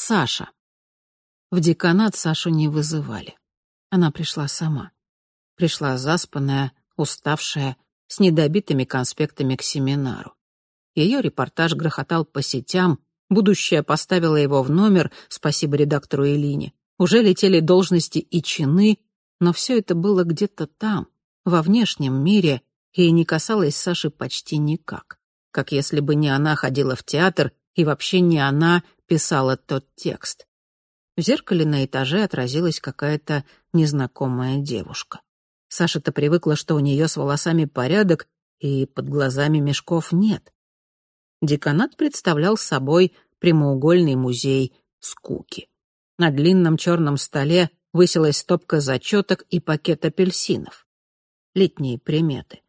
Саша. В деканат Сашу не вызывали. Она пришла сама. Пришла заспанная, уставшая, с недобитыми конспектами к семинару. Ее репортаж грохотал по сетям, будущее поставило его в номер, спасибо редактору Элине. Уже летели должности и чины, но все это было где-то там, во внешнем мире, и не касалось Саши почти никак. Как если бы не она ходила в театр, и вообще не она писала тот текст. В зеркале на этаже отразилась какая-то незнакомая девушка. Саша-то привыкла, что у нее с волосами порядок, и под глазами мешков нет. Деканат представлял собой прямоугольный музей скуки. На длинном черном столе высилась стопка зачеток и пакет апельсинов. Летние приметы.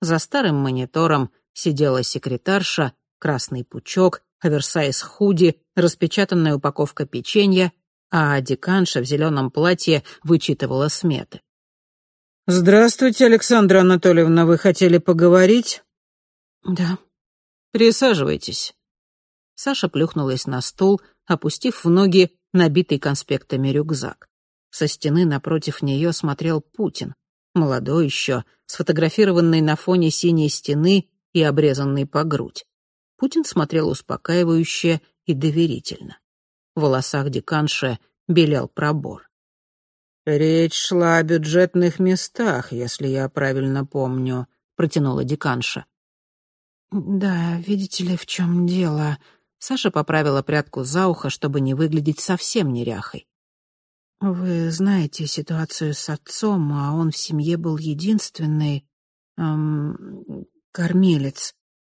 За старым монитором сидела секретарша, красный пучок, оверсайз худи, распечатанная упаковка печенья, а деканша в зеленом платье вычитывала сметы. «Здравствуйте, Александра Анатольевна, вы хотели поговорить?» «Да». «Присаживайтесь». Саша плюхнулась на стул, опустив в ноги набитый конспектами рюкзак. Со стены напротив нее смотрел Путин, молодой еще, сфотографированный на фоне синей стены и обрезанный по грудь. Путин смотрел успокаивающе и доверительно. В волосах деканши белел пробор. «Речь шла о бюджетных местах, если я правильно помню», — протянула деканша. «Да, видите ли, в чем дело?» Саша поправила прядку за ухо, чтобы не выглядеть совсем неряхой. «Вы знаете ситуацию с отцом, а он в семье был единственный... Эм, кормилец.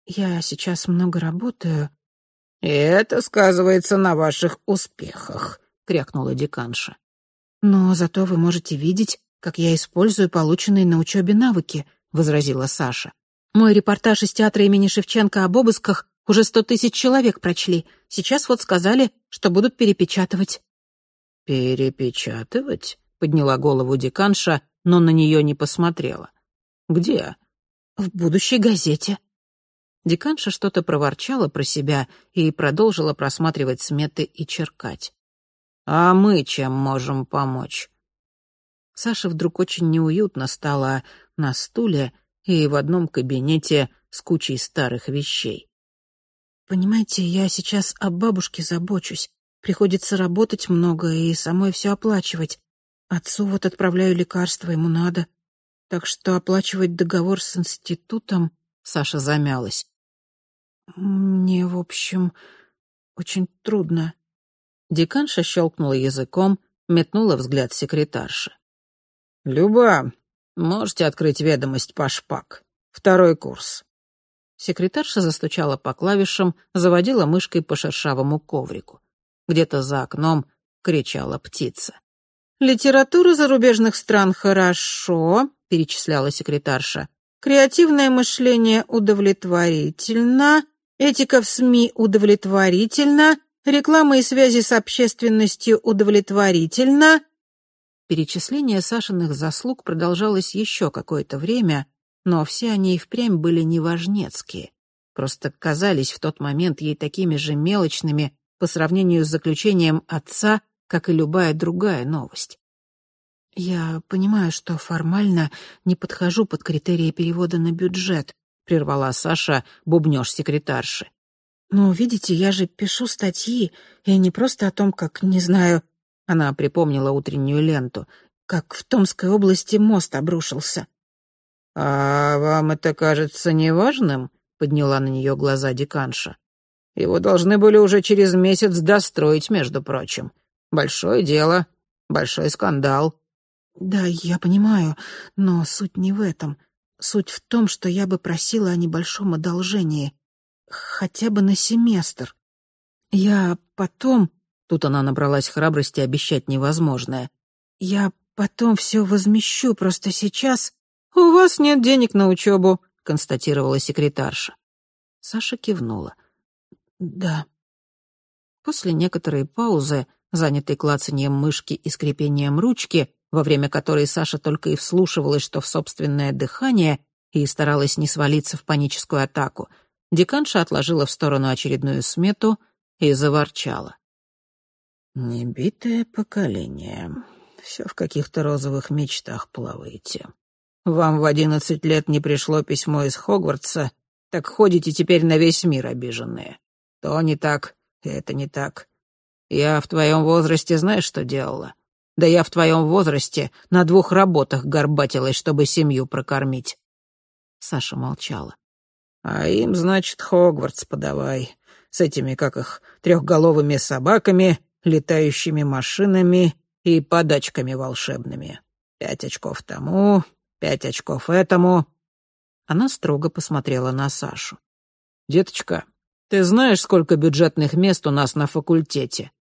Я сейчас много работаю». «И это сказывается на ваших успехах», — крякнула деканша. «Но зато вы можете видеть, как я использую полученные на учебе навыки», — возразила Саша. «Мой репортаж из театра имени Шевченко об обысках уже сто тысяч человек прочли. Сейчас вот сказали, что будут перепечатывать». «Перепечатывать?» — подняла голову деканша, но на нее не посмотрела. «Где?» «В будущей газете». Деканша что-то проворчала про себя и продолжила просматривать сметы и черкать. «А мы чем можем помочь?» Саше вдруг очень неуютно стало на стуле и в одном кабинете с кучей старых вещей. «Понимаете, я сейчас о бабушке забочусь. Приходится работать много и самой все оплачивать. Отцу вот отправляю лекарства, ему надо. Так что оплачивать договор с институтом...» Саша замялась. «Мне, в общем, очень трудно». Деканша щелкнула языком, метнула взгляд секретарши. «Люба, можете открыть ведомость по шпак. Второй курс». Секретарша застучала по клавишам, заводила мышкой по шершавому коврику. Где-то за окном кричала птица. «Литература зарубежных стран хорошо», — перечисляла секретарша. «Креативное мышление удовлетворительно, этика в СМИ удовлетворительно, реклама и связи с общественностью удовлетворительно». Перечисление Сашиных заслуг продолжалось еще какое-то время, но все они и впрямь были неважнецкие. Просто казались в тот момент ей такими же мелочными, по сравнению с заключением отца, как и любая другая новость. «Я понимаю, что формально не подхожу под критерии перевода на бюджет», прервала Саша бубнёж секретарши. «Но, видите, я же пишу статьи, и не просто о том, как, не знаю...» Она припомнила утреннюю ленту. «Как в Томской области мост обрушился». «А вам это кажется неважным?» — подняла на нее глаза деканша. Его должны были уже через месяц достроить, между прочим. Большое дело, большой скандал». «Да, я понимаю, но суть не в этом. Суть в том, что я бы просила о небольшом одолжении. Хотя бы на семестр. Я потом...» Тут она набралась храбрости обещать невозможное. «Я потом все возмещу, просто сейчас...» «У вас нет денег на учебу», — констатировала секретарша. Саша кивнула. «Да». После некоторой паузы, занятой клацаньем мышки и скрипением ручки, во время которой Саша только и вслушивалась, что в собственное дыхание, и старалась не свалиться в паническую атаку, деканша отложила в сторону очередную смету и заворчала. Небитое поколение. Все в каких-то розовых мечтах плаваете. Вам в одиннадцать лет не пришло письмо из Хогвартса, так ходите теперь на весь мир обиженные. То не так, это не так. Я в твоем возрасте знаешь, что делала? Да я в твоем возрасте на двух работах горбатилась, чтобы семью прокормить. Саша молчала. А им, значит, Хогвартс подавай. С этими, как их, трехголовыми собаками, летающими машинами и подачками волшебными. Пять очков тому, пять очков этому. Она строго посмотрела на Сашу. «Деточка, ты знаешь, сколько бюджетных мест у нас на факультете?»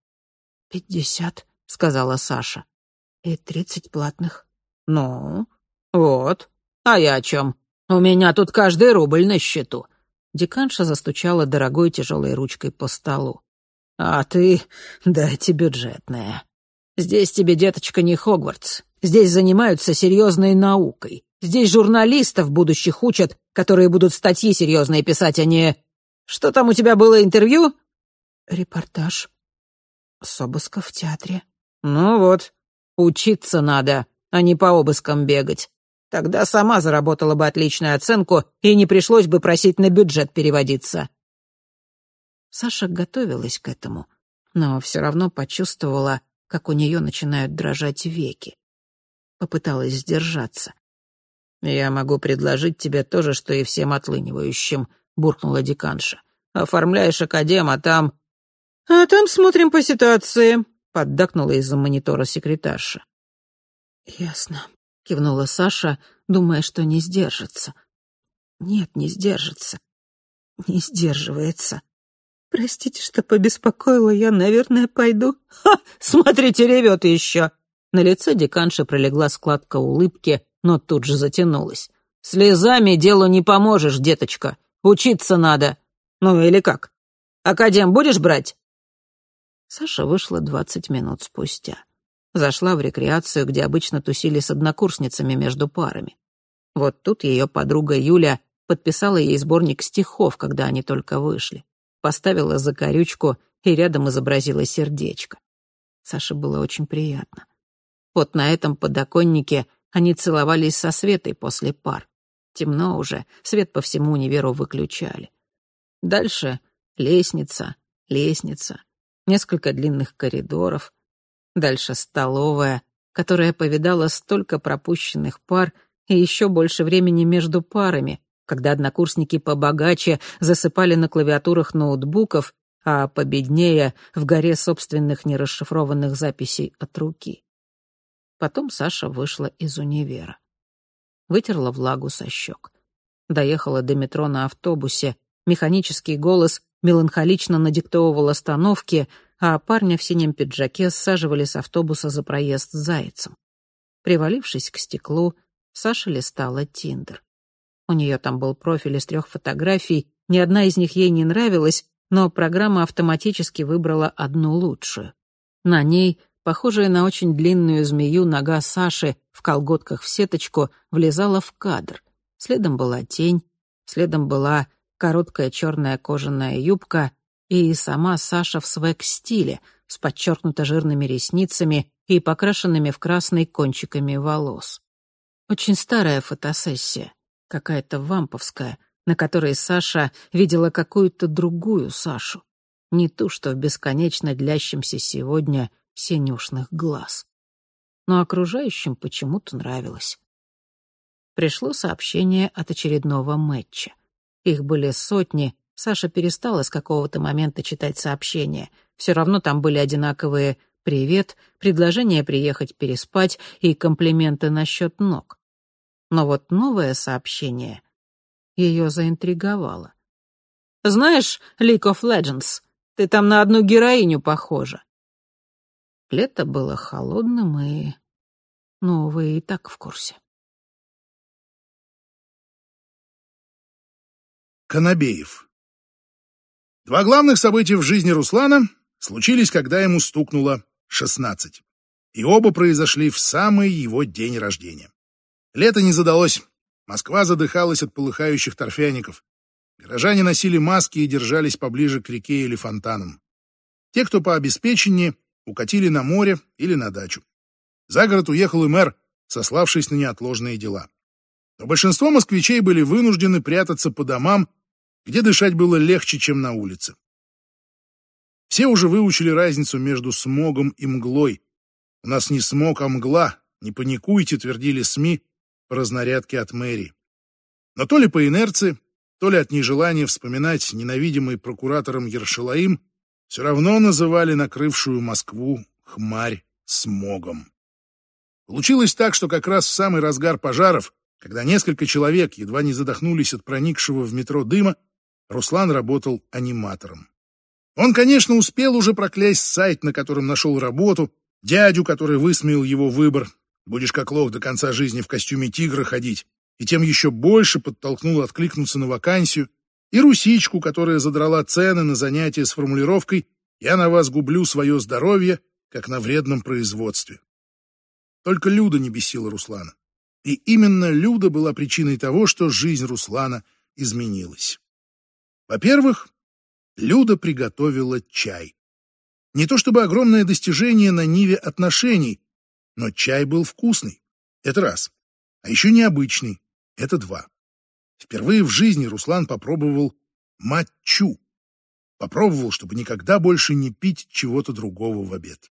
«Пятьдесят», — сказала Саша. «И тридцать платных». «Ну, вот. А я о чем? У меня тут каждый рубль на счету». Деканша застучала дорогой тяжелой ручкой по столу. «А ты, дайте бюджетная. Здесь тебе, деточка, не Хогвартс. Здесь занимаются серьезной наукой. Здесь журналистов будущих учат, которые будут статьи серьезные писать, а не... Что там у тебя было интервью?» «Репортаж. С обыска в театре». «Ну вот, учиться надо, а не по обыскам бегать. Тогда сама заработала бы отличную оценку и не пришлось бы просить на бюджет переводиться». Саша готовилась к этому, но все равно почувствовала, как у нее начинают дрожать веки. Попыталась сдержаться. «Я могу предложить тебе то же, что и всем отлынивающим», — буркнула деканша. «Оформляешь академ, а там...» «А там смотрим по ситуации», — поддакнула из-за монитора секретарша. «Ясно», — кивнула Саша, думая, что не сдержится. «Нет, не сдержится. Не сдерживается. Простите, что побеспокоила, я, наверное, пойду». «Ха! Смотрите, ревет еще!» На лице деканши пролегла складка улыбки, но тут же затянулась. «Слезами делу не поможешь, деточка. Учиться надо. Ну или как? Академ будешь брать?» Саша вышла двадцать минут спустя. Зашла в рекреацию, где обычно тусили с однокурсницами между парами. Вот тут ее подруга Юля подписала ей сборник стихов, когда они только вышли. Поставила закорючку и рядом изобразила сердечко. Саше было очень приятно. Вот на этом подоконнике они целовались со Светой после пар. Темно уже, свет по всему универу выключали. Дальше лестница, лестница, несколько длинных коридоров. Дальше столовая, которая повидала столько пропущенных пар и еще больше времени между парами, когда однокурсники побогаче засыпали на клавиатурах ноутбуков, а победнее — в горе собственных нерасшифрованных записей от руки. Потом Саша вышла из универа. Вытерла влагу со щек. Доехала до метро на автобусе. Механический голос меланхолично надиктовывал остановки, а парня в синем пиджаке саживали с автобуса за проезд с зайцем. Привалившись к стеклу, Саша листала Тиндер. У нее там был профиль из трех фотографий, ни одна из них ей не нравилась, но программа автоматически выбрала одну лучшую. На ней Похожая на очень длинную змею нога Саши в колготках в сеточку влезала в кадр. Следом была тень, следом была короткая черная кожаная юбка и сама Саша в свек-стиле с подчеркнуто жирными ресницами и покрашенными в красный кончиками волос. Очень старая фотосессия, какая-то вамповская, на которой Саша видела какую-то другую Сашу, не ту, что в бесконечно длящемся сегодня — синюшных глаз. Но окружающим почему-то нравилось. Пришло сообщение от очередного матча. Их были сотни, Саша перестала с какого-то момента читать сообщения. Все равно там были одинаковые «привет», предложение приехать переспать и комплименты насчет ног. Но вот новое сообщение ее заинтриговало. «Знаешь, League of Legends, ты там на одну героиню похожа. Лето было холодным, и... Ну, вы и так в курсе. Конобеев. Два главных события в жизни Руслана случились, когда ему стукнуло шестнадцать, И оба произошли в самый его день рождения. Лето не задалось. Москва задыхалась от полыхающих торфяников. Горожане носили маски и держались поближе к реке или фонтанам. Те, кто по обеспечению, укатили на море или на дачу. За город уехал и мэр, сославшись на неотложные дела. Но большинство москвичей были вынуждены прятаться по домам, где дышать было легче, чем на улице. Все уже выучили разницу между смогом и мглой. У нас не смог, а мгла. Не паникуйте, твердили СМИ по разнарядке от мэрии. Но то ли по инерции, то ли от нежелания вспоминать ненавидимый прокуратором Ершалаим, все равно называли накрывшую Москву хмарь смогом. Получилось так, что как раз в самый разгар пожаров, когда несколько человек едва не задохнулись от проникшего в метро дыма, Руслан работал аниматором. Он, конечно, успел уже проклясть сайт, на котором нашел работу, дядю, который высмеял его выбор, будешь как лох до конца жизни в костюме тигра ходить, и тем еще больше подтолкнул откликнуться на вакансию, и русичку, которая задрала цены на занятия с формулировкой «Я на вас гублю свое здоровье, как на вредном производстве». Только Люда не бесила Руслана. И именно Люда была причиной того, что жизнь Руслана изменилась. Во-первых, Люда приготовила чай. Не то чтобы огромное достижение на ниве отношений, но чай был вкусный. Это раз. А еще необычный. Это два. Впервые в жизни Руслан попробовал матчу. Попробовал, чтобы никогда больше не пить чего-то другого в обед.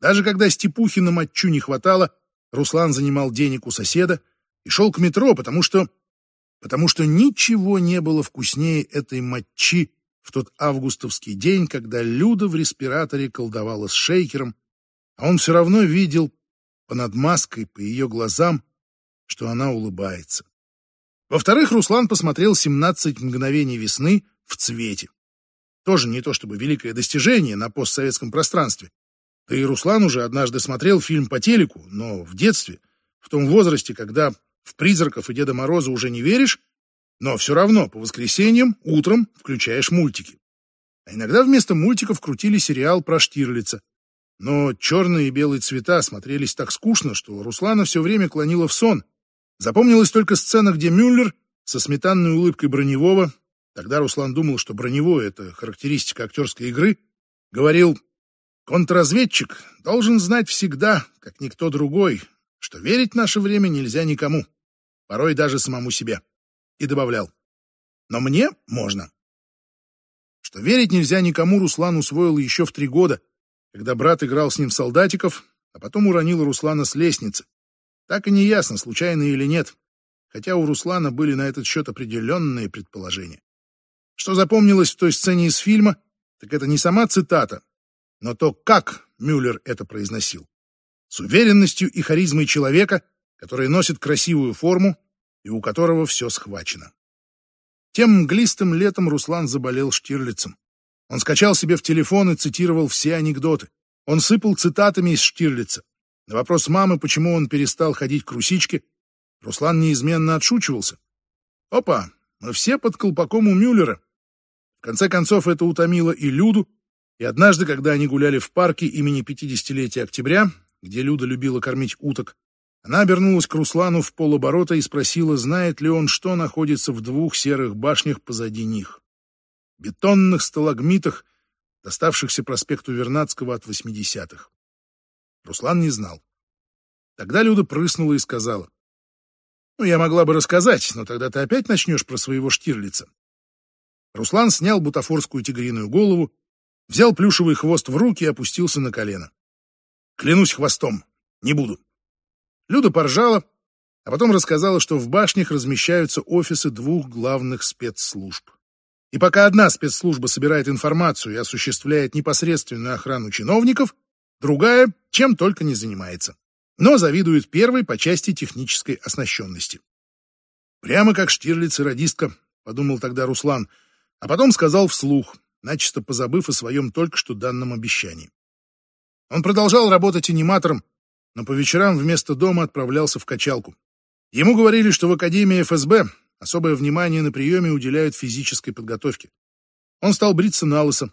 Даже когда степухи на матчу не хватало, Руслан занимал денег у соседа и шел к метро, потому что... потому что ничего не было вкуснее этой матчи в тот августовский день, когда Люда в респираторе колдовала с шейкером, а он все равно видел понад маской, по ее глазам, что она улыбается. Во-вторых, Руслан посмотрел «17 мгновений весны» в цвете. Тоже не то чтобы великое достижение на постсоветском пространстве. Да и Руслан уже однажды смотрел фильм по телеку, но в детстве, в том возрасте, когда в призраков и Деда Мороза уже не веришь, но все равно по воскресеньям утром включаешь мультики. А иногда вместо мультиков крутили сериал про Штирлица. Но черные и белые цвета смотрелись так скучно, что Руслана все время клонило в сон, Запомнилась только сцена, где Мюллер со сметанной улыбкой Броневого, тогда Руслан думал, что Броневой — это характеристика актерской игры, говорил, «Контрразведчик должен знать всегда, как никто другой, что верить в наше время нельзя никому, порой даже самому себе». И добавлял, «Но мне можно». Что верить нельзя никому, Руслан усвоил еще в три года, когда брат играл с ним в солдатиков, а потом уронил Руслана с лестницы. Так и не ясно, случайно или нет, хотя у Руслана были на этот счет определенные предположения. Что запомнилось в той сцене из фильма, так это не сама цитата, но то, как Мюллер это произносил. С уверенностью и харизмой человека, который носит красивую форму и у которого все схвачено. Тем мглистым летом Руслан заболел Штирлицем. Он скачал себе в телефон и цитировал все анекдоты. Он сыпал цитатами из Штирлица. На вопрос мамы, почему он перестал ходить к русичке, Руслан неизменно отшучивался. «Опа, мы все под колпаком у Мюллера». В конце концов, это утомило и Люду, и однажды, когда они гуляли в парке имени 50-летия октября, где Люда любила кормить уток, она обернулась к Руслану в полоборота и спросила, знает ли он, что находится в двух серых башнях позади них. Бетонных сталагмитах, доставшихся проспекту Вернадского от 80-х. Руслан не знал. Тогда Люда прыснула и сказала. «Ну, я могла бы рассказать, но тогда ты опять начнешь про своего Штирлица». Руслан снял бутафорскую тигриную голову, взял плюшевый хвост в руки и опустился на колено. «Клянусь хвостом, не буду». Люда поржала, а потом рассказала, что в башнях размещаются офисы двух главных спецслужб. И пока одна спецслужба собирает информацию и осуществляет непосредственную охрану чиновников, Другая чем только не занимается, но завидует первой по части технической оснащенности. Прямо как Штирлиц и радистка, подумал тогда Руслан, а потом сказал вслух, начисто позабыв о своем только что данном обещании. Он продолжал работать аниматором, но по вечерам вместо дома отправлялся в качалку. Ему говорили, что в Академии ФСБ особое внимание на приеме уделяют физической подготовке. Он стал бриться на лысо,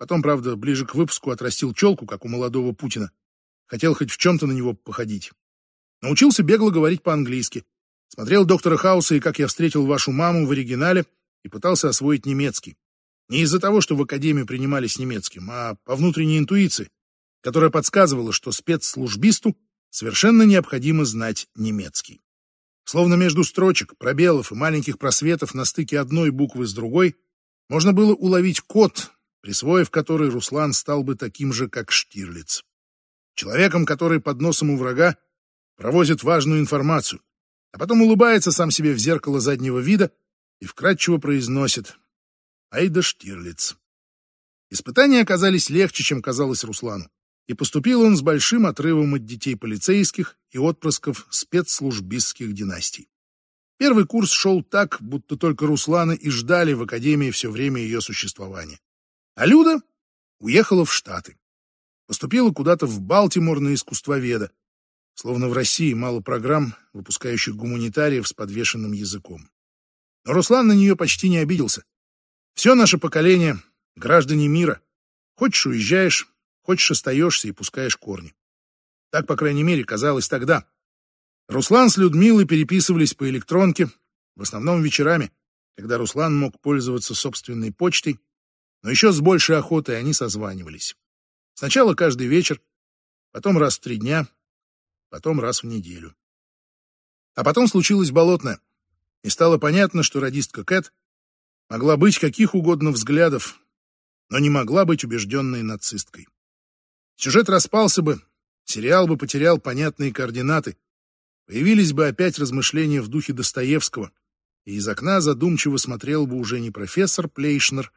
Потом, правда, ближе к выпуску отрастил челку, как у молодого Путина. Хотел хоть в чем-то на него походить. Научился бегло говорить по-английски. Смотрел доктора Хауса и как я встретил вашу маму в оригинале и пытался освоить немецкий. Не из-за того, что в академию с немецким, а по внутренней интуиции. Которая подсказывала, что спецслужбисту совершенно необходимо знать немецкий. Словно между строчек, пробелов и маленьких просветов на стыке одной буквы с другой можно было уловить код, присвоив который Руслан стал бы таким же, как Штирлиц. Человеком, который под носом у врага провозит важную информацию, а потом улыбается сам себе в зеркало заднего вида и вкратчиво произносит «Айда Штирлиц». Испытания оказались легче, чем казалось Руслану, и поступил он с большим отрывом от детей полицейских и отпрысков спецслужбистских династий. Первый курс шел так, будто только Руслана и ждали в Академии все время ее существования. А Люда уехала в Штаты. Поступила куда-то в Балтимор на искусствоведа, словно в России мало программ, выпускающих гуманитариев с подвешенным языком. Но Руслан на нее почти не обиделся. Все наше поколение — граждане мира. Хочешь — уезжаешь, хочешь — остаешься и пускаешь корни. Так, по крайней мере, казалось тогда. Руслан с Людмилой переписывались по электронке, в основном вечерами, когда Руслан мог пользоваться собственной почтой, но еще с большей охотой они созванивались. Сначала каждый вечер, потом раз в три дня, потом раз в неделю. А потом случилось болотное, и стало понятно, что радистка Кэт могла быть каких угодно взглядов, но не могла быть убежденной нацисткой. Сюжет распался бы, сериал бы потерял понятные координаты, появились бы опять размышления в духе Достоевского, и из окна задумчиво смотрел бы уже не профессор Плейшнер,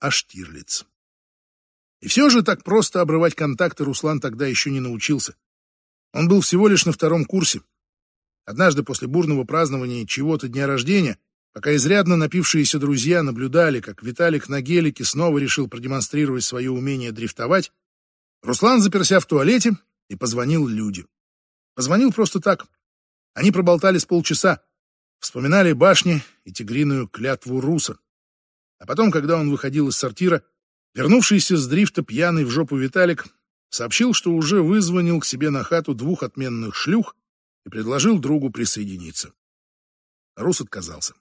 а Штирлиц. И все же так просто обрывать контакты Руслан тогда еще не научился. Он был всего лишь на втором курсе. Однажды после бурного празднования чего-то дня рождения, пока изрядно напившиеся друзья наблюдали, как Виталик на гелике снова решил продемонстрировать свое умение дрифтовать, Руслан заперся в туалете и позвонил Люде. Позвонил просто так. Они проболтали с полчаса, вспоминали башни и тигриную клятву Руса. А потом, когда он выходил из сортира, вернувшийся с дрифта пьяный в жопу Виталик сообщил, что уже вызвонил к себе на хату двух отменных шлюх и предложил другу присоединиться. Рус отказался.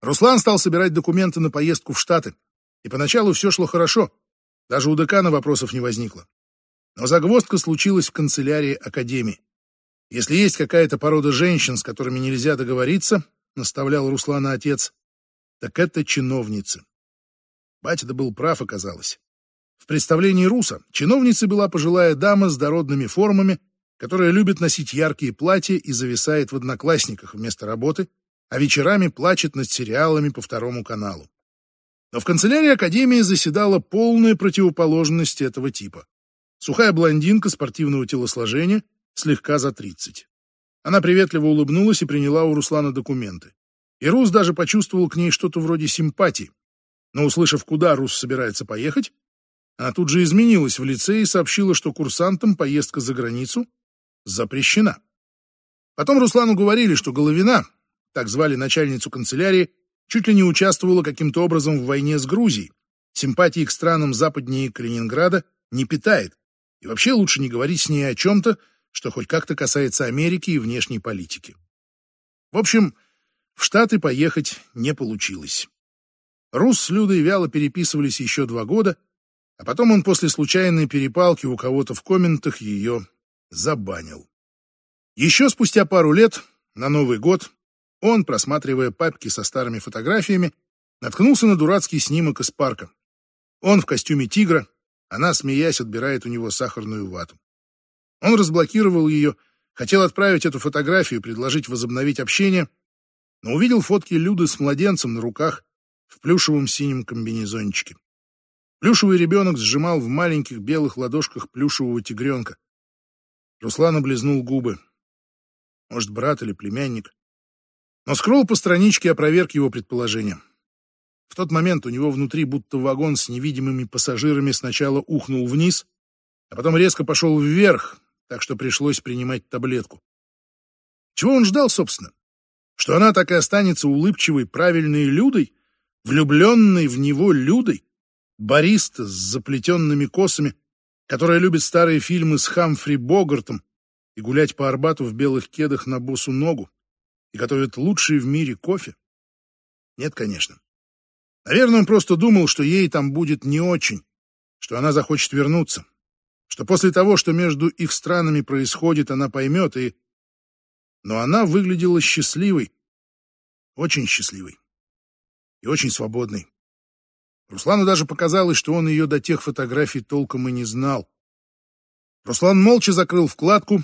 Руслан стал собирать документы на поездку в Штаты, и поначалу все шло хорошо, даже у декана вопросов не возникло. Но загвоздка случилась в канцелярии Академии. Если есть какая-то порода женщин, с которыми нельзя договориться, наставлял Руслана отец, так это чиновницы. Батя-то был прав, оказалось. В представлении Руса чиновницей была пожилая дама с дородными формами, которая любит носить яркие платья и зависает в одноклассниках вместо работы, а вечерами плачет над сериалами по второму каналу. Но в канцелярии Академии заседала полная противоположность этого типа. Сухая блондинка спортивного телосложения, слегка за тридцать. Она приветливо улыбнулась и приняла у Руслана документы. И Рус даже почувствовал к ней что-то вроде симпатии. Но, услышав, куда Рус собирается поехать, она тут же изменилась в лице и сообщила, что курсантам поездка за границу запрещена. Потом Руслану говорили, что Головина, так звали начальницу канцелярии, чуть ли не участвовала каким-то образом в войне с Грузией, симпатии к странам западнее Калининграда не питает, и вообще лучше не говорить с ней о чем-то, что хоть как-то касается Америки и внешней политики. В общем, в Штаты поехать не получилось. Рус с Людой вяло переписывались еще два года, а потом он после случайной перепалки у кого-то в комментах ее забанил. Еще спустя пару лет, на Новый год, он, просматривая папки со старыми фотографиями, наткнулся на дурацкий снимок из парка. Он в костюме тигра, она, смеясь, отбирает у него сахарную вату. Он разблокировал ее, хотел отправить эту фотографию, предложить возобновить общение — но увидел фотки Люды с младенцем на руках в плюшевом синем комбинезончике. Плюшевый ребенок сжимал в маленьких белых ладошках плюшевого тигренка. Руслан облизнул губы. Может, брат или племянник. Но скролл по страничке опроверг его предположение. В тот момент у него внутри будто вагон с невидимыми пассажирами сначала ухнул вниз, а потом резко пошел вверх, так что пришлось принимать таблетку. Чего он ждал, собственно? Что она так и останется улыбчивой, правильной Людой, влюбленной в него Людой, бариста с заплетенными косами, которая любит старые фильмы с Хамфри Богартом и гулять по Арбату в белых кедах на босу ногу, и готовит лучший в мире кофе? Нет, конечно. Наверное, он просто думал, что ей там будет не очень, что она захочет вернуться. что после того, что между их странами происходит, она поймет, и... Но она выглядела счастливой, очень счастливой и очень свободной. Руслану даже показалось, что он ее до тех фотографий толком и не знал. Руслан молча закрыл вкладку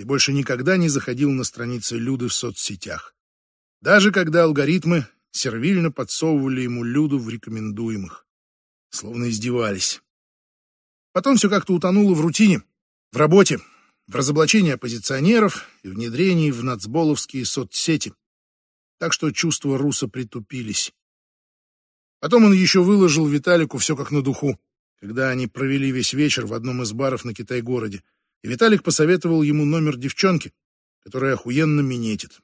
и больше никогда не заходил на страницы Люды в соцсетях. Даже когда алгоритмы сервильно подсовывали ему Люду в рекомендуемых. Словно издевались. Потом все как-то утонуло в рутине, в работе, в разоблачении оппозиционеров и внедрении в нацболовские соцсети. Так что чувства Руса притупились. Потом он еще выложил Виталику все как на духу, когда они провели весь вечер в одном из баров на Китай-городе, и Виталик посоветовал ему номер девчонки, которая охуенно минетит.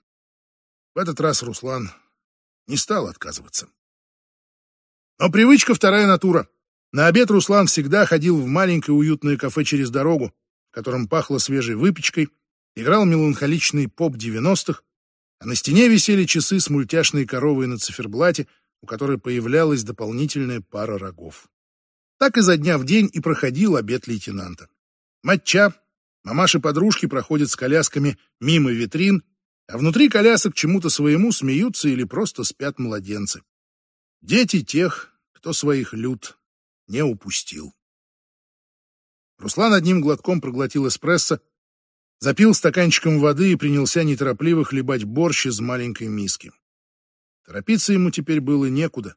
В этот раз Руслан не стал отказываться. Но привычка вторая натура. На обед Руслан всегда ходил в маленькое уютное кафе через дорогу, в котором пахло свежей выпечкой, играл меланхоличный поп 90-х, а на стене висели часы с мультяшной коровой на циферблате, у которой появлялась дополнительная пара рогов. Так изо дня в день и проходил обед лейтенанта. Матча, мамаши-подружки проходят с колясками мимо витрин, а внутри колясок чему-то своему смеются или просто спят младенцы. Дети тех, кто своих люд не упустил. Руслан одним глотком проглотил эспрессо, запил стаканчиком воды и принялся неторопливо хлебать борщ из маленькой миски. Торопиться ему теперь было некуда.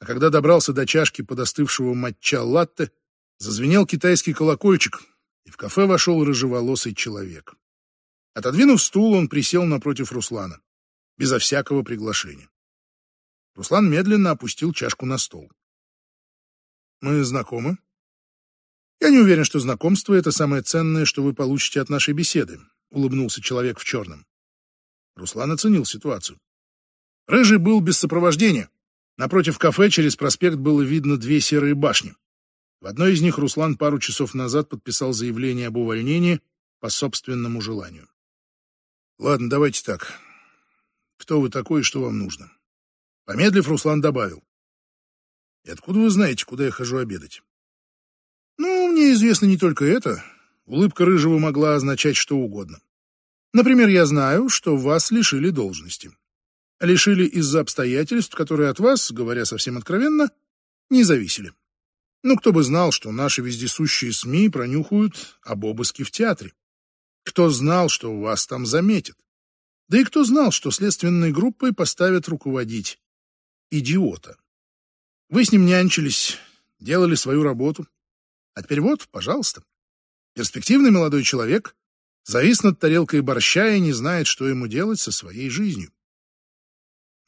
А когда добрался до чашки подостывшего матча латте, зазвенел китайский колокольчик, и в кафе вошел рыжеволосый человек. Отодвинув стул, он присел напротив Руслана, безо всякого приглашения. Руслан медленно опустил чашку на стол. «Мы знакомы?» «Я не уверен, что знакомство — это самое ценное, что вы получите от нашей беседы», — улыбнулся человек в черном. Руслан оценил ситуацию. Рыжий был без сопровождения. Напротив кафе через проспект было видно две серые башни. В одной из них Руслан пару часов назад подписал заявление об увольнении по собственному желанию. «Ладно, давайте так. Кто вы такой и что вам нужно?» Помедлив, Руслан добавил. «И откуда вы знаете, куда я хожу обедать?» «Ну, мне известно не только это. Улыбка Рыжего могла означать что угодно. Например, я знаю, что вас лишили должности лишили из-за обстоятельств, которые от вас, говоря совсем откровенно, не зависели. Ну, кто бы знал, что наши вездесущие СМИ пронюхают об обыске в театре? Кто знал, что вас там заметят? Да и кто знал, что следственной группой поставят руководить идиота? Вы с ним нянчились, делали свою работу. А теперь вот, пожалуйста. Перспективный молодой человек завис над тарелкой борща и не знает, что ему делать со своей жизнью.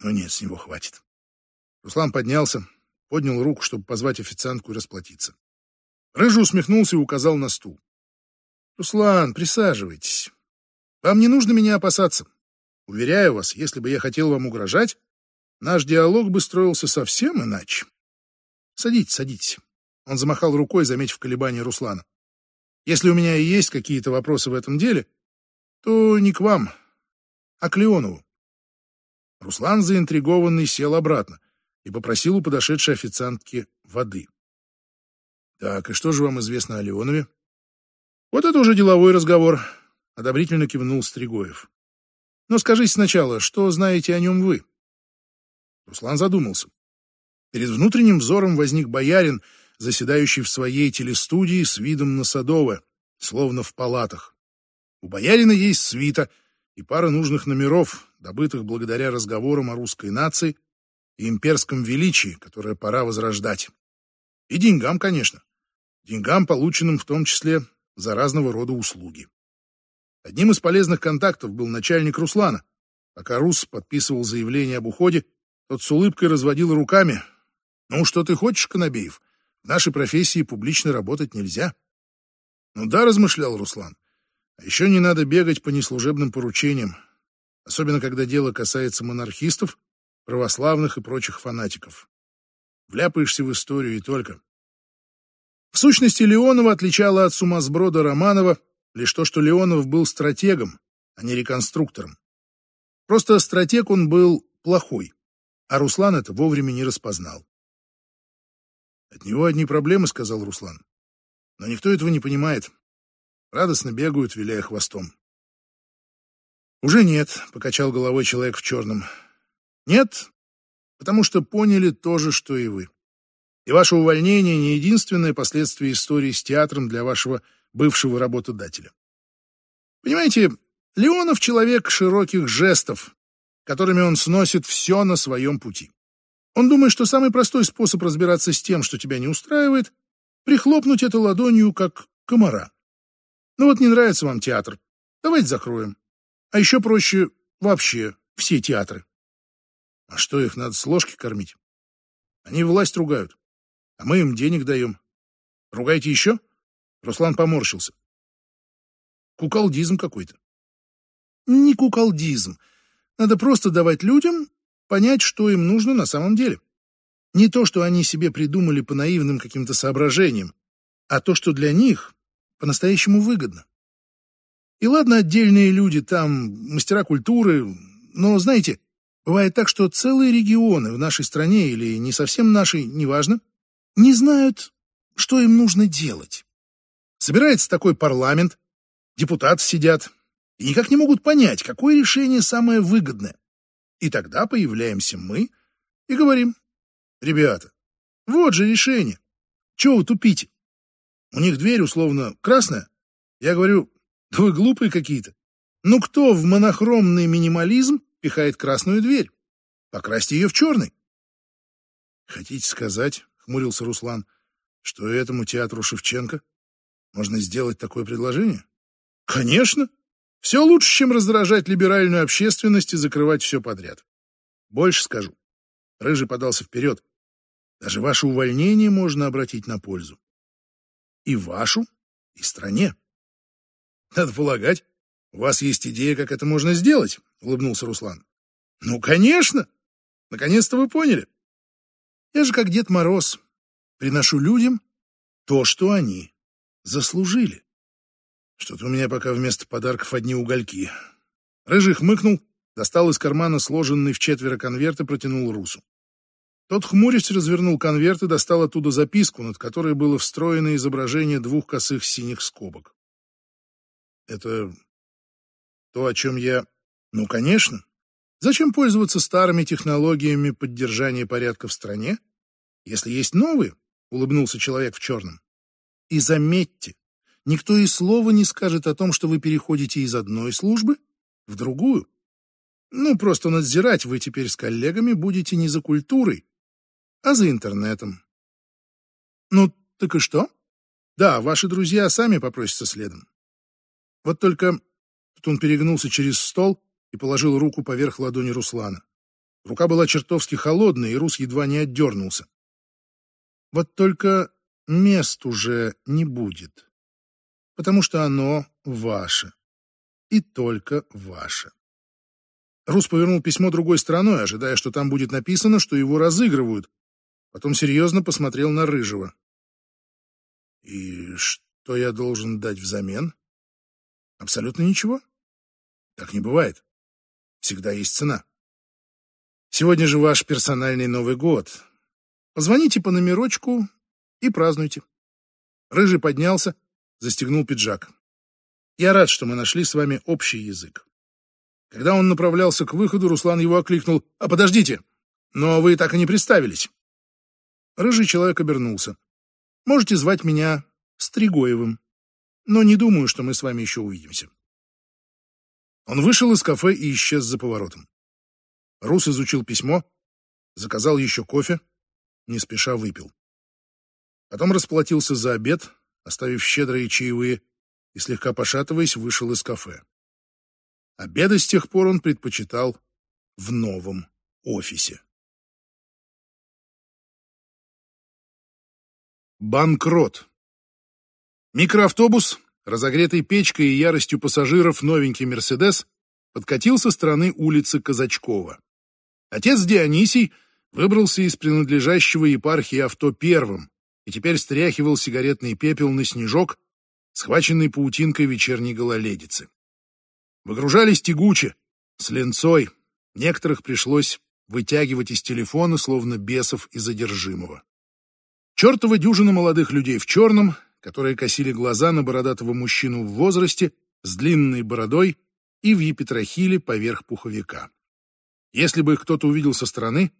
Но нет, с него хватит. Руслан поднялся, поднял руку, чтобы позвать официантку и расплатиться. Рыжий усмехнулся и указал на стул. «Руслан, присаживайтесь. Вам не нужно меня опасаться. Уверяю вас, если бы я хотел вам угрожать, наш диалог бы строился совсем иначе. Садитесь, садитесь». Он замахал рукой, заметив колебания Руслана. «Если у меня и есть какие-то вопросы в этом деле, то не к вам, а к Леонову. Руслан, заинтригованный, сел обратно и попросил у подошедшей официантки воды. «Так, и что же вам известно о Леонове?» «Вот это уже деловой разговор», — одобрительно кивнул Стригоев. «Но скажите сначала, что знаете о нем вы?» Руслан задумался. Перед внутренним взором возник боярин, заседающий в своей телестудии с видом на Садовое, словно в палатах. У боярина есть свита и пара нужных номеров, добытых благодаря разговорам о русской нации и имперском величии, которое пора возрождать. И деньгам, конечно. Деньгам, полученным в том числе за разного рода услуги. Одним из полезных контактов был начальник Руслана. Пока Рус подписывал заявление об уходе, тот с улыбкой разводил руками. «Ну, что ты хочешь, Конобеев? В нашей профессии публично работать нельзя». «Ну да», — размышлял Руслан. «А еще не надо бегать по неслужебным поручениям особенно когда дело касается монархистов, православных и прочих фанатиков. Вляпаешься в историю и только. В сущности, Леонова отличала от сумасброда Романова лишь то, что Леонов был стратегом, а не реконструктором. Просто стратег он был плохой, а Руслан это вовремя не распознал. «От него одни проблемы», — сказал Руслан. Но никто этого не понимает. Радостно бегают, виляя хвостом. «Уже нет», — покачал головой человек в черном. «Нет, потому что поняли то же, что и вы. И ваше увольнение не единственное последствие истории с театром для вашего бывшего работодателя. Понимаете, Леонов человек широких жестов, которыми он сносит все на своем пути. Он думает, что самый простой способ разбираться с тем, что тебя не устраивает, прихлопнуть это ладонью, как комара. Ну вот не нравится вам театр, давайте закроем. А еще проще вообще все театры. А что, их надо с ложки кормить? Они власть ругают, а мы им денег даем. Ругайте еще? Руслан поморщился. Куколдизм какой-то. Не куколдизм. Надо просто давать людям понять, что им нужно на самом деле. Не то, что они себе придумали по наивным каким-то соображениям, а то, что для них по-настоящему выгодно. И ладно, отдельные люди там, мастера культуры, но, знаете, бывает так, что целые регионы в нашей стране или не совсем нашей, неважно, не знают, что им нужно делать. Собирается такой парламент, депутаты сидят и никак не могут понять, какое решение самое выгодное. И тогда появляемся мы и говорим, ребята, вот же решение. Чего вы тупите? У них дверь условно красная. Я говорю, да вы глупые какие-то. Ну кто в монохромный минимализм пихает красную дверь? Покрасьте ее в черный. Хотите сказать, хмурился Руслан, что этому театру Шевченко можно сделать такое предложение? Конечно. Все лучше, чем раздражать либеральную общественность и закрывать все подряд. Больше скажу. Рыжий подался вперед. Даже ваше увольнение можно обратить на пользу. И вашу, и стране. Надо полагать, у вас есть идея, как это можно сделать, улыбнулся Руслан. Ну, конечно. Наконец-то вы поняли. Я же как Дед Мороз. Приношу людям то, что они заслужили. Что-то у меня пока вместо подарков одни угольки. Рыжий хмыкнул, достал из кармана сложенный в четверо конверт и протянул Русу. Тот хмурясь развернул конверт и достал оттуда записку, над которой было встроено изображение двух косых синих скобок. Это то, о чем я... Ну, конечно. Зачем пользоваться старыми технологиями поддержания порядка в стране, если есть новые? Улыбнулся человек в черном. И заметьте, никто и слова не скажет о том, что вы переходите из одной службы в другую. Ну, просто надзирать вы теперь с коллегами будете не за культурой, а за интернетом. Ну, так и что? Да, ваши друзья сами попросятся следом. Вот только тут он перегнулся через стол и положил руку поверх ладони Руслана. Рука была чертовски холодная, и Рус едва не отдернулся. Вот только мест уже не будет, потому что оно ваше, и только ваше. Рус повернул письмо другой стороной, ожидая, что там будет написано, что его разыгрывают. Потом серьезно посмотрел на Рыжего. «И что я должен дать взамен?» Абсолютно ничего. Так не бывает. Всегда есть цена. Сегодня же ваш персональный Новый год. Позвоните по номерочку и празднуйте. Рыжий поднялся, застегнул пиджак. Я рад, что мы нашли с вами общий язык. Когда он направлялся к выходу, Руслан его окликнул. «А подождите! Но вы так и не представились!» Рыжий человек обернулся. «Можете звать меня Стригоевым» но не думаю, что мы с вами еще увидимся. Он вышел из кафе и исчез за поворотом. Рус изучил письмо, заказал еще кофе, не спеша выпил. Потом расплатился за обед, оставив щедрые чаевые, и, слегка пошатываясь, вышел из кафе. Обеды с тех пор он предпочитал в новом офисе. Банкрот. Микроавтобус, разогретый печкой и яростью пассажиров новенький «Мерседес», подкатил со стороны улицы Казачкова. Отец Дионисий выбрался из принадлежащего епархии авто первым и теперь стряхивал сигаретный пепел на снежок, схваченный паутинкой вечерней гололедицы. Выгружались тягуче, с ленцой, некоторых пришлось вытягивать из телефона, словно бесов из задержимого. Чертова дюжина молодых людей в черном которые косили глаза на бородатого мужчину в возрасте с длинной бородой и в епитрахиле поверх пуховика. Если бы их кто-то увидел со стороны,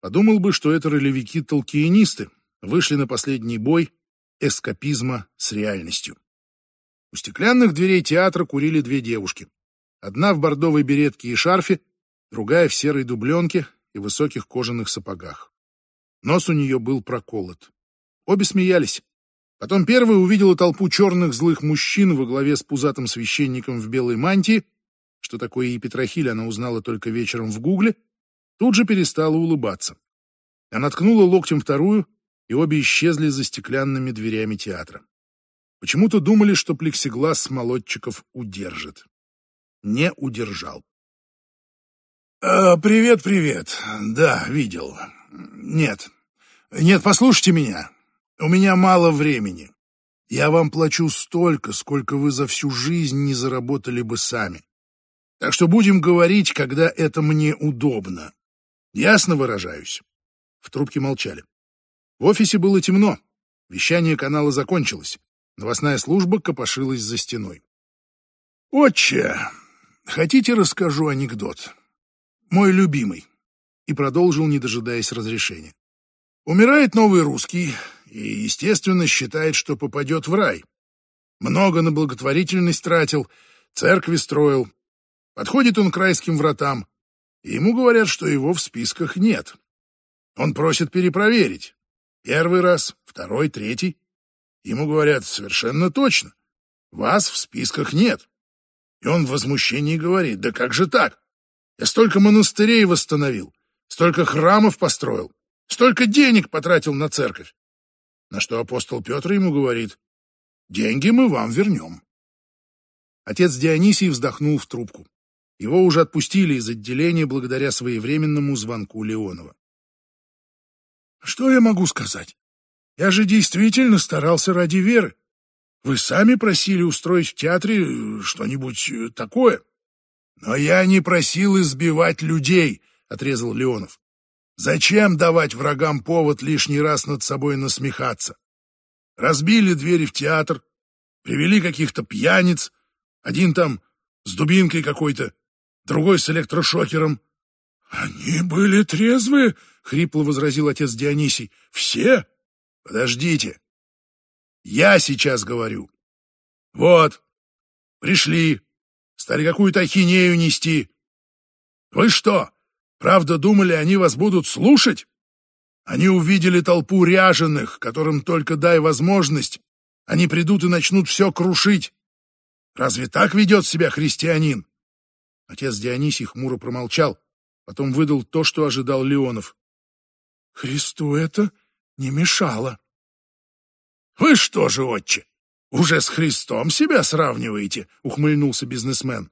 подумал бы, что это ролевики-толкиенисты вышли на последний бой эскапизма с реальностью. У стеклянных дверей театра курили две девушки. Одна в бордовой беретке и шарфе, другая в серой дубленке и высоких кожаных сапогах. Нос у нее был проколот. Обе смеялись. Потом первая увидела толпу черных злых мужчин во главе с пузатым священником в белой мантии, что такое и Петрохиль она узнала только вечером в гугле, тут же перестала улыбаться. Она ткнула локтем вторую, и обе исчезли за стеклянными дверями театра. Почему-то думали, что плексиглаз молодчиков удержит. Не удержал. «Э, «Привет, привет. Да, видел. Нет. Нет, послушайте меня. У меня мало времени. Я вам плачу столько, сколько вы за всю жизнь не заработали бы сами. Так что будем говорить, когда это мне удобно. Ясно выражаюсь?» В трубке молчали. В офисе было темно. Вещание канала закончилось. Новостная служба копошилась за стеной. «Отче, хотите, расскажу анекдот? Мой любимый». И продолжил, не дожидаясь разрешения. Умирает новый русский и, естественно, считает, что попадет в рай. Много на благотворительность тратил, церкви строил. Подходит он к райским вратам, и ему говорят, что его в списках нет. Он просит перепроверить. Первый раз, второй, третий. Ему говорят совершенно точно. Вас в списках нет. И он в возмущении говорит, да как же так? Я столько монастырей восстановил, столько храмов построил, столько денег потратил на церковь. На что апостол Петр ему говорит, деньги мы вам вернем. Отец Дионисий вздохнул в трубку. Его уже отпустили из отделения благодаря своевременному звонку Леонова. Что я могу сказать? Я же действительно старался ради веры. Вы сами просили устроить в театре э, что-нибудь э, такое. Но я не просил избивать людей, отрезал Леонов. Зачем давать врагам повод лишний раз над собой насмехаться? Разбили двери в театр, привели каких-то пьяниц, один там с дубинкой какой-то, другой с электрошокером. Они были трезвые, — хрипло возразил отец Дионисий. «Все? Подождите. Я сейчас говорю. Вот, пришли, стали какую-то ахинею нести. Вы что, правда думали, они вас будут слушать? Они увидели толпу ряженых, которым только дай возможность. Они придут и начнут все крушить. Разве так ведет себя христианин?» Отец Дионисий хмуро промолчал, потом выдал то, что ожидал Леонов. Христу это не мешало. «Вы что же, отче, уже с Христом себя сравниваете?» — ухмыльнулся бизнесмен.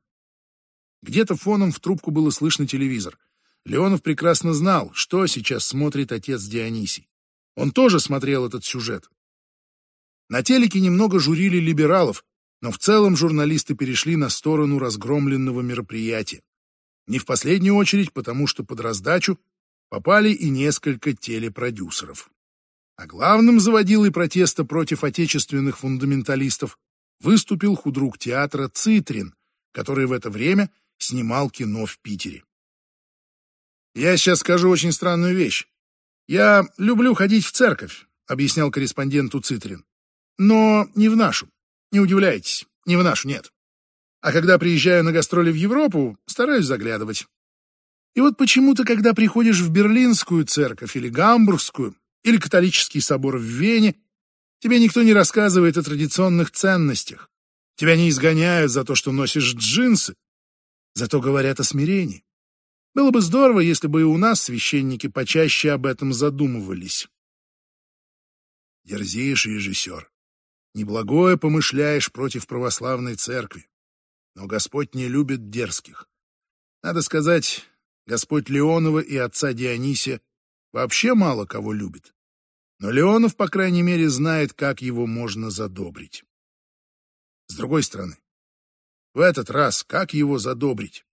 Где-то фоном в трубку было слышно телевизор. Леонов прекрасно знал, что сейчас смотрит отец Дионисий. Он тоже смотрел этот сюжет. На телеке немного журили либералов, но в целом журналисты перешли на сторону разгромленного мероприятия. Не в последнюю очередь, потому что под раздачу попали и несколько телепродюсеров. А главным заводилой протеста против отечественных фундаменталистов выступил худрук театра Цитрин, который в это время снимал кино в Питере. «Я сейчас скажу очень странную вещь. Я люблю ходить в церковь», — объяснял корреспонденту Цитрин. «Но не в нашу. Не удивляйтесь, не в нашу, нет. А когда приезжаю на гастроли в Европу, стараюсь заглядывать. И вот почему-то, когда приходишь в Берлинскую церковь или Гамбургскую, или католический собор в Вене, тебе никто не рассказывает о традиционных ценностях. Тебя не изгоняют за то, что носишь джинсы. Зато говорят о смирении. Было бы здорово, если бы и у нас священники почаще об этом задумывались. Дерзишь, режиссер. Неблагое помышляешь против православной церкви. Но Господь не любит дерзких. Надо сказать, Господь Леонова и отца Дионисия вообще мало кого любит. Но Леонов, по крайней мере, знает, как его можно задобрить. С другой стороны, в этот раз как его задобрить?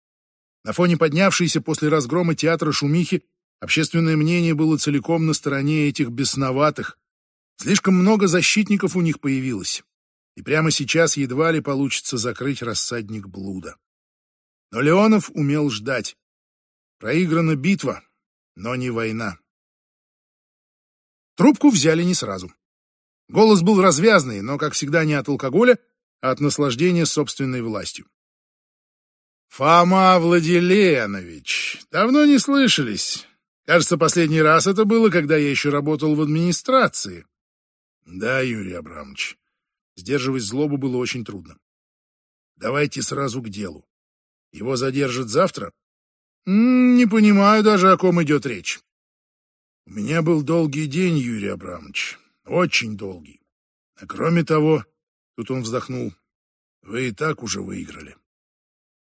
На фоне поднявшейся после разгрома театра шумихи общественное мнение было целиком на стороне этих бесноватых, Слишком много защитников у них появилось, и прямо сейчас едва ли получится закрыть рассадник блуда. Но Леонов умел ждать. Проиграна битва, но не война. Трубку взяли не сразу. Голос был развязный, но, как всегда, не от алкоголя, а от наслаждения собственной властью. «Фома Владиленович, давно не слышались. Кажется, последний раз это было, когда я еще работал в администрации». «Да, Юрий Абрамович, сдерживать злобу было очень трудно. Давайте сразу к делу. Его задержат завтра?» «Не понимаю даже, о ком идет речь». «У меня был долгий день, Юрий Абрамович, очень долгий. А кроме того, тут он вздохнул, вы и так уже выиграли».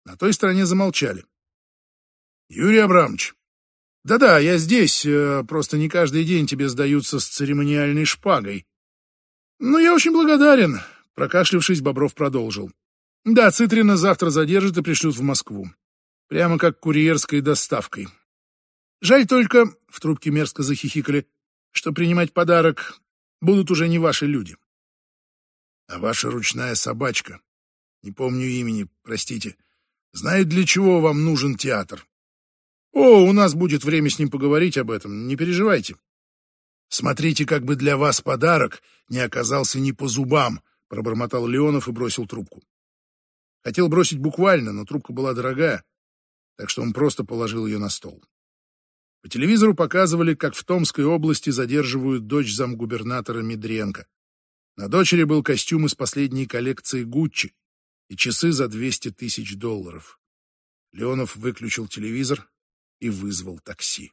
На той стороне замолчали. «Юрий Абрамович, да-да, я здесь, э, просто не каждый день тебе сдаются с церемониальной шпагой. Ну, я очень благодарен», — прокашлившись, Бобров продолжил. «Да, Цитрина завтра задержат и пришлют в Москву. Прямо как курьерской доставкой. Жаль только, — в трубке мерзко захихикали, — что принимать подарок будут уже не ваши люди. А ваша ручная собачка, не помню имени, простите, — знает, для чего вам нужен театр. О, у нас будет время с ним поговорить об этом, не переживайте. Смотрите, как бы для вас подарок не оказался не по зубам, пробормотал Леонов и бросил трубку. Хотел бросить буквально, но трубка была дорогая, так что он просто положил ее на стол. По телевизору показывали, как в Томской области задерживают дочь замгубернатора Медренко. На дочери был костюм из последней коллекции Гуччи, и часы за 200 тысяч долларов. Леонов выключил телевизор и вызвал такси.